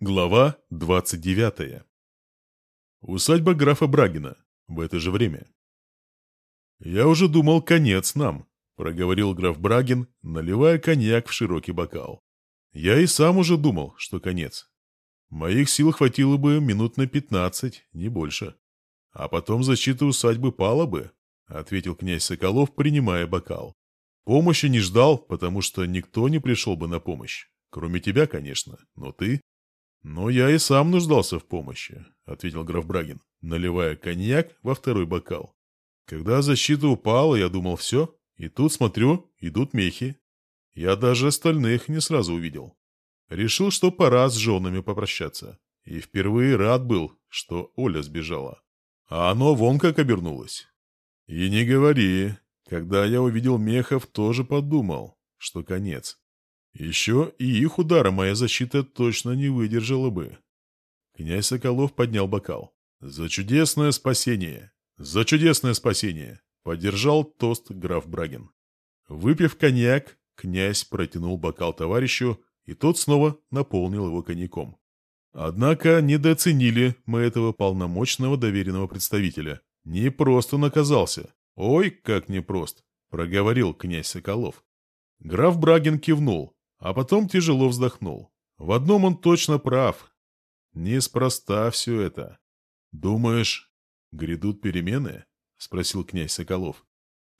Глава 29. Усадьба графа Брагина. В это же время. «Я уже думал, конец нам», — проговорил граф Брагин, наливая коньяк в широкий бокал. «Я и сам уже думал, что конец. Моих сил хватило бы минут на пятнадцать, не больше. А потом защита усадьбы пала бы», — ответил князь Соколов, принимая бокал. «Помощи не ждал, потому что никто не пришел бы на помощь. Кроме тебя, конечно, но ты...» «Но я и сам нуждался в помощи», — ответил граф Брагин, наливая коньяк во второй бокал. «Когда защита упала, я думал, все, и тут смотрю, идут мехи. Я даже остальных не сразу увидел. Решил, что пора с женами попрощаться. И впервые рад был, что Оля сбежала. А оно вон как обернулось. И не говори, когда я увидел мехов, тоже подумал, что конец. Еще и их удара моя защита точно не выдержала бы. Князь Соколов поднял бокал. «За чудесное спасение! За чудесное спасение!» Поддержал тост граф Брагин. Выпив коньяк, князь протянул бокал товарищу, и тот снова наполнил его коньяком. Однако недооценили мы этого полномочного доверенного представителя. Не просто наказался. Ой, как непрост, проговорил князь Соколов. Граф Брагин кивнул, а потом тяжело вздохнул. В одном он точно прав. Неспроста все это. Думаешь, грядут перемены? Спросил князь Соколов.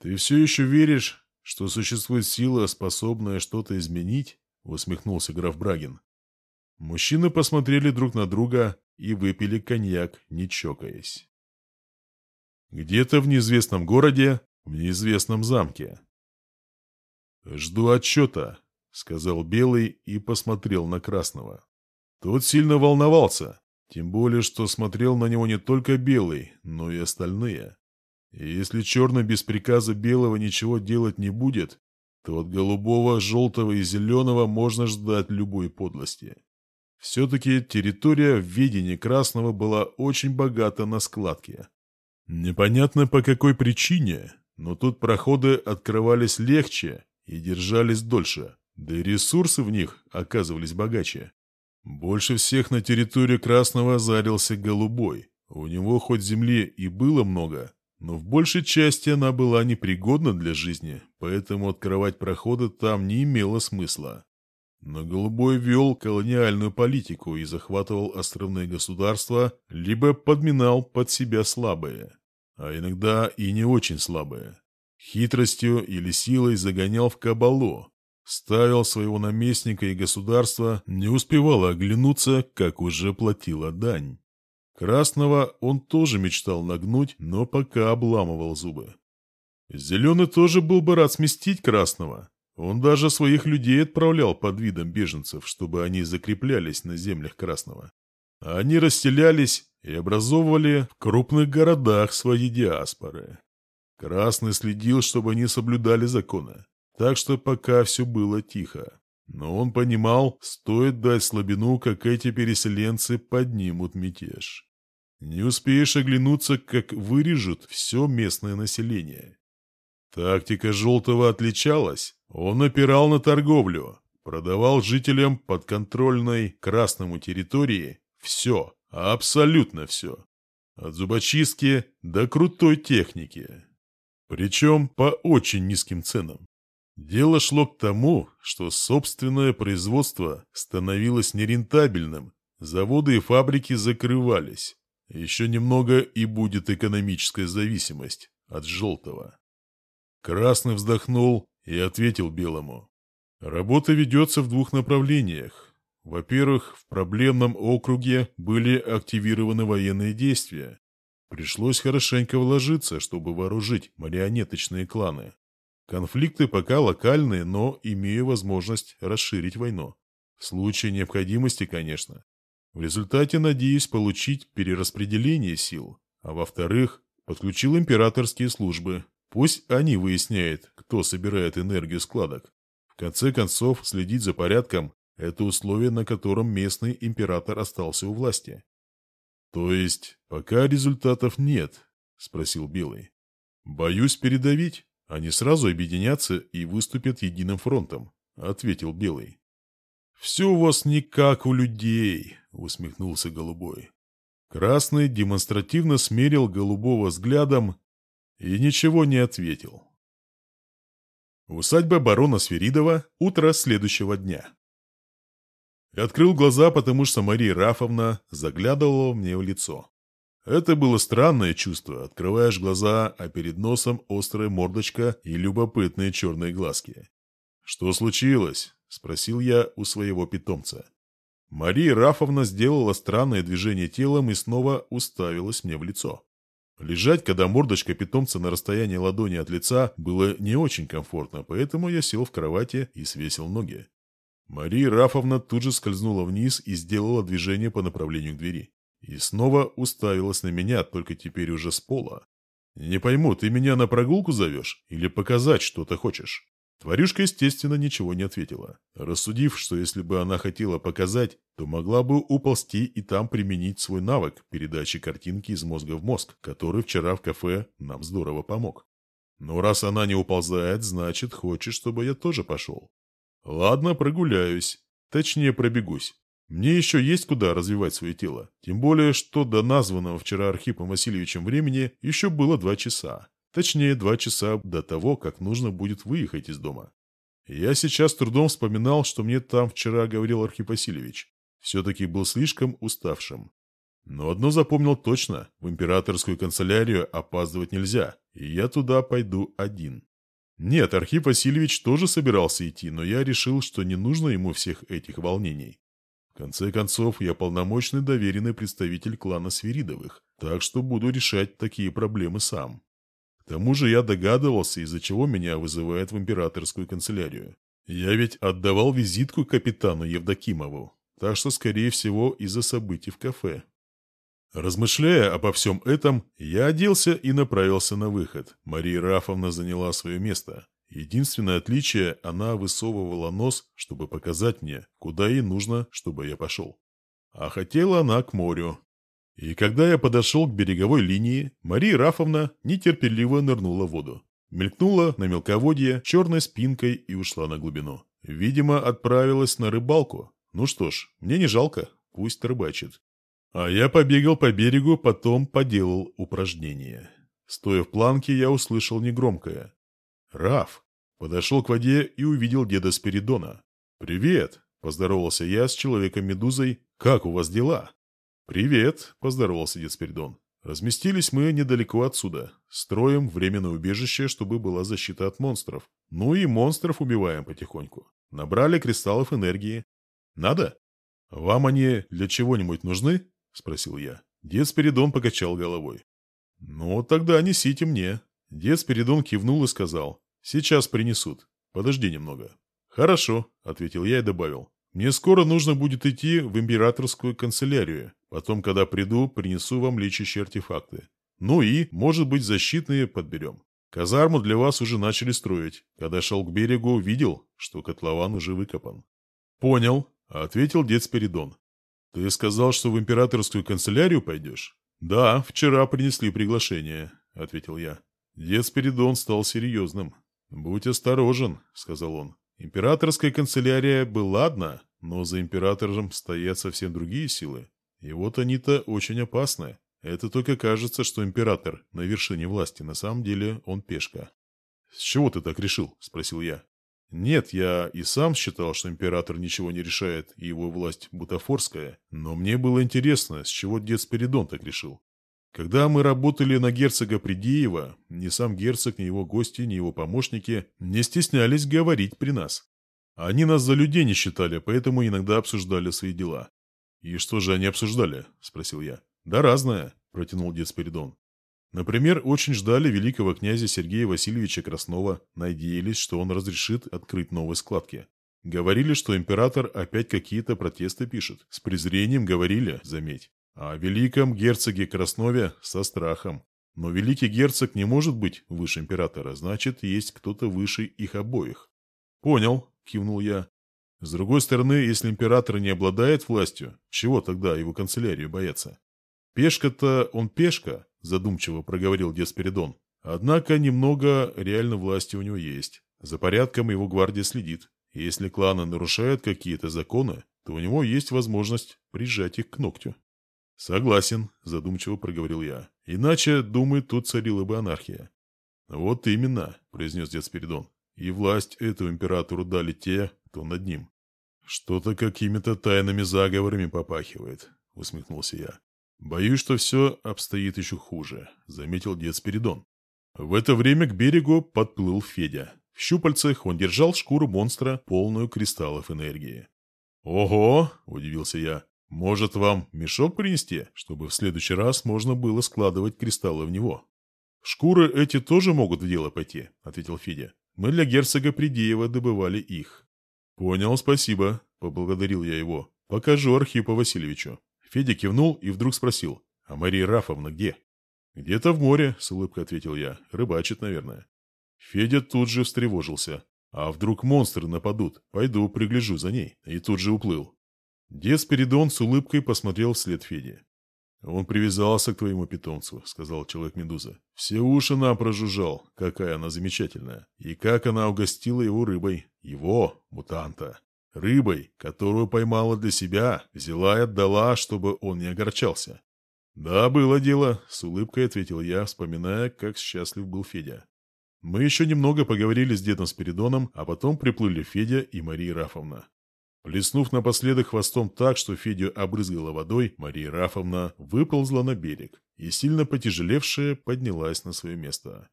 Ты все еще веришь, что существует сила, способная что-то изменить? Усмехнулся граф Брагин. Мужчины посмотрели друг на друга и выпили коньяк, не чокаясь. Где-то в неизвестном городе, в неизвестном замке. «Жду отчета», — сказал Белый и посмотрел на Красного. Тот сильно волновался, тем более, что смотрел на него не только Белый, но и остальные. И если Черный без приказа Белого ничего делать не будет, то от Голубого, Желтого и Зеленого можно ждать любой подлости. Все-таки территория в видении Красного была очень богата на складке. Непонятно по какой причине, но тут проходы открывались легче и держались дольше. Да и ресурсы в них оказывались богаче. Больше всех на территории Красного зарился Голубой. У него хоть земли и было много, но в большей части она была непригодна для жизни, поэтому открывать проходы там не имело смысла. Но Голубой вел колониальную политику и захватывал островные государства, либо подминал под себя слабые, а иногда и не очень слабые. Хитростью или силой загонял в кабалу, ставил своего наместника и государство, не успевало оглянуться, как уже платила дань. Красного он тоже мечтал нагнуть, но пока обламывал зубы. Зеленый тоже был бы рад сместить Красного. Он даже своих людей отправлял под видом беженцев, чтобы они закреплялись на землях Красного. Они расселялись и образовывали в крупных городах свои диаспоры. Красный следил, чтобы они соблюдали законы. Так что пока все было тихо. Но он понимал, стоит дать слабину, как эти переселенцы поднимут мятеж. Не успеешь оглянуться, как вырежут все местное население. Тактика Желтого отличалась. Он опирал на торговлю, продавал жителям подконтрольной красному территории все, абсолютно все. От зубочистки до крутой техники. Причем по очень низким ценам. Дело шло к тому, что собственное производство становилось нерентабельным, заводы и фабрики закрывались. Еще немного и будет экономическая зависимость от желтого. Красный вздохнул и ответил белому. Работа ведется в двух направлениях. Во-первых, в проблемном округе были активированы военные действия. Пришлось хорошенько вложиться, чтобы вооружить марионеточные кланы. Конфликты пока локальные, но имею возможность расширить войну. В случае необходимости, конечно. В результате надеюсь получить перераспределение сил. А во-вторых, подключил императорские службы. Пусть они выясняют, кто собирает энергию складок. В конце концов, следить за порядком – это условие, на котором местный император остался у власти. «То есть, пока результатов нет?» – спросил Белый. «Боюсь передавить». Они сразу объединятся и выступят единым фронтом», — ответил Белый. «Все у вас не как у людей», — усмехнулся Голубой. Красный демонстративно смерил Голубого взглядом и ничего не ответил. Усадьба барона Сверидова. Утро следующего дня. Открыл глаза, потому что Мария Рафовна заглядывала мне в лицо. Это было странное чувство. Открываешь глаза, а перед носом острая мордочка и любопытные черные глазки. «Что случилось?» – спросил я у своего питомца. Мария Рафовна сделала странное движение телом и снова уставилась мне в лицо. Лежать, когда мордочка питомца на расстоянии ладони от лица, было не очень комфортно, поэтому я сел в кровати и свесил ноги. Мария Рафовна тут же скользнула вниз и сделала движение по направлению к двери. И снова уставилась на меня, только теперь уже с пола. «Не пойму, ты меня на прогулку зовешь? Или показать что-то хочешь?» Тварюшка, естественно, ничего не ответила, рассудив, что если бы она хотела показать, то могла бы уползти и там применить свой навык передачи картинки из мозга в мозг, который вчера в кафе нам здорово помог. Но раз она не уползает, значит, хочет, чтобы я тоже пошел. Ладно, прогуляюсь. Точнее, пробегусь. Мне еще есть куда развивать свое тело. Тем более, что до названного вчера Архипом Васильевичем времени еще было два часа. Точнее, два часа до того, как нужно будет выехать из дома. Я сейчас трудом вспоминал, что мне там вчера говорил Архип Васильевич. Все-таки был слишком уставшим. Но одно запомнил точно. В императорскую канцелярию опаздывать нельзя, и я туда пойду один. Нет, Архип Васильевич тоже собирался идти, но я решил, что не нужно ему всех этих волнений. Конце концов, я полномочный доверенный представитель клана Свиридовых, так что буду решать такие проблемы сам. К тому же я догадывался, из-за чего меня вызывают в императорскую канцелярию. Я ведь отдавал визитку капитану Евдокимову, так что, скорее всего, из-за событий в кафе. Размышляя обо всем этом, я оделся и направился на выход. Мария Рафовна заняла свое место. Единственное отличие, она высовывала нос, чтобы показать мне, куда ей нужно, чтобы я пошел. А хотела она к морю. И когда я подошел к береговой линии, Мария Рафовна нетерпеливо нырнула в воду. Мелькнула на мелководье черной спинкой и ушла на глубину. Видимо, отправилась на рыбалку. Ну что ж, мне не жалко, пусть рыбачит. А я побегал по берегу, потом поделал упражнение. Стоя в планке, я услышал негромкое. «Раф!» Подошел к воде и увидел деда Спиридона. «Привет!» – поздоровался я с человеком-медузой. «Как у вас дела?» «Привет», — поздоровался дед Спиридон. «Разместились мы недалеко отсюда. Строим временное убежище, чтобы была защита от монстров. Ну и монстров убиваем потихоньку. Набрали кристаллов энергии. Надо? Вам они для чего-нибудь нужны?» — спросил я. Дед Спиридон покачал головой. «Ну, тогда несите мне». Дед Спиридон кивнул и сказал. «Сейчас принесут. Подожди немного». «Хорошо», — ответил я и добавил. «Мне скоро нужно будет идти в императорскую канцелярию. Потом, когда приду, принесу вам лечащие артефакты. Ну и, может быть, защитные подберем. Казарму для вас уже начали строить. Когда шел к берегу, видел, что котлован уже выкопан. Понял, ответил дед Спиридон. Ты сказал, что в императорскую канцелярию пойдешь? Да, вчера принесли приглашение, ответил я. Дед Спиридон стал серьезным. «Будь осторожен», — сказал он. «Императорская канцелярия была одна, но за императором стоят совсем другие силы. И вот они-то очень опасны. Это только кажется, что император на вершине власти, на самом деле он пешка. «С чего ты так решил?» – спросил я. «Нет, я и сам считал, что император ничего не решает, и его власть бутафорская, но мне было интересно, с чего дед Спиридон так решил. Когда мы работали на герцога Придеева, ни сам герцог, ни его гости, ни его помощники не стеснялись говорить при нас. Они нас за людей не считали, поэтому иногда обсуждали свои дела. «И что же они обсуждали?» – спросил я. «Да разное», – протянул дед Спиридон. Например, очень ждали великого князя Сергея Васильевича Краснова, надеялись, что он разрешит открыть новые складки. Говорили, что император опять какие-то протесты пишет. С презрением говорили, заметь. А о великом герцоге Краснове со страхом. Но великий герцог не может быть выше императора, значит, есть кто-то выше их обоих. «Понял», – кивнул я. С другой стороны, если император не обладает властью, чего тогда его канцелярию бояться? Пешка-то он пешка, задумчиво проговорил дед. Однако немного реально власти у него есть. За порядком его гвардия следит. Если кланы нарушают какие-то законы, то у него есть возможность прижать их к ногтю. «Согласен», — задумчиво проговорил я. «Иначе, думаю, тут царила бы анархия». «Вот именно», — произнес дед Спиридон. «И власть этому императору дали те, кто над ним». «Что-то какими-то тайными заговорами попахивает», — усмехнулся я. «Боюсь, что все обстоит еще хуже», — заметил дед Спиридон. В это время к берегу подплыл Федя. В щупальцах он держал шкуру монстра, полную кристаллов энергии. «Ого!» – удивился я. «Может, вам мешок принести, чтобы в следующий раз можно было складывать кристаллы в него?» «Шкуры эти тоже могут в дело пойти», – ответил Федя. «Мы для герцога Придеева добывали их». «Понял, спасибо», – поблагодарил я его. «Покажу Архипу Васильевичу». Федя кивнул и вдруг спросил, «А Мария Рафовна где?» «Где-то в море», — с улыбкой ответил я. «Рыбачит, наверное». Федя тут же встревожился. «А вдруг монстры нападут? Пойду пригляжу за ней». И тут же уплыл. Дед Спиридон с улыбкой посмотрел вслед Феде. «Он привязался к твоему питомцу», — сказал Человек-медуза. «Все уши нам прожужжал, какая она замечательная. И как она угостила его рыбой. Его, мутанта. Рыбой, которую поймала для себя, взяла и отдала, чтобы он не огорчался. «Да, было дело», — с улыбкой ответил я, вспоминая, как счастлив был Федя. Мы еще немного поговорили с дедом Спиридоном, а потом приплыли Федя и Мария Рафовна. Плеснув напоследок хвостом так, что Федю обрызгала водой, Мария Рафовна выползла на берег и, сильно потяжелевшая, поднялась на свое место.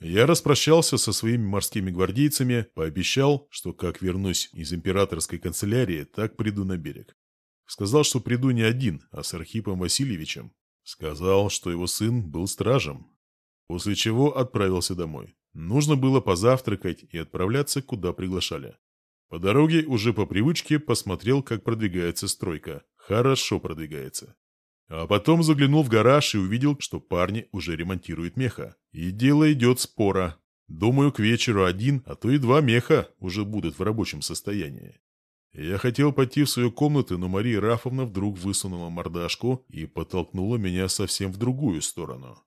Я распрощался со своими морскими гвардейцами, пообещал, что как вернусь из императорской канцелярии, так приду на берег. Сказал, что приду не один, а с Архипом Васильевичем, Сказал, что его сын был стражем. После чего отправился домой. Нужно было позавтракать и отправляться, куда приглашали. По дороге уже по привычке посмотрел, как продвигается стройка. Хорошо продвигается. А потом заглянул в гараж и увидел, что парни уже ремонтируют меха. И дело идет спора. Думаю, к вечеру один, а то и два меха уже будут в рабочем состоянии. Я хотел пойти в свою комнату, но Мария Рафовна вдруг высунула мордашку и подтолкнула меня совсем в другую сторону.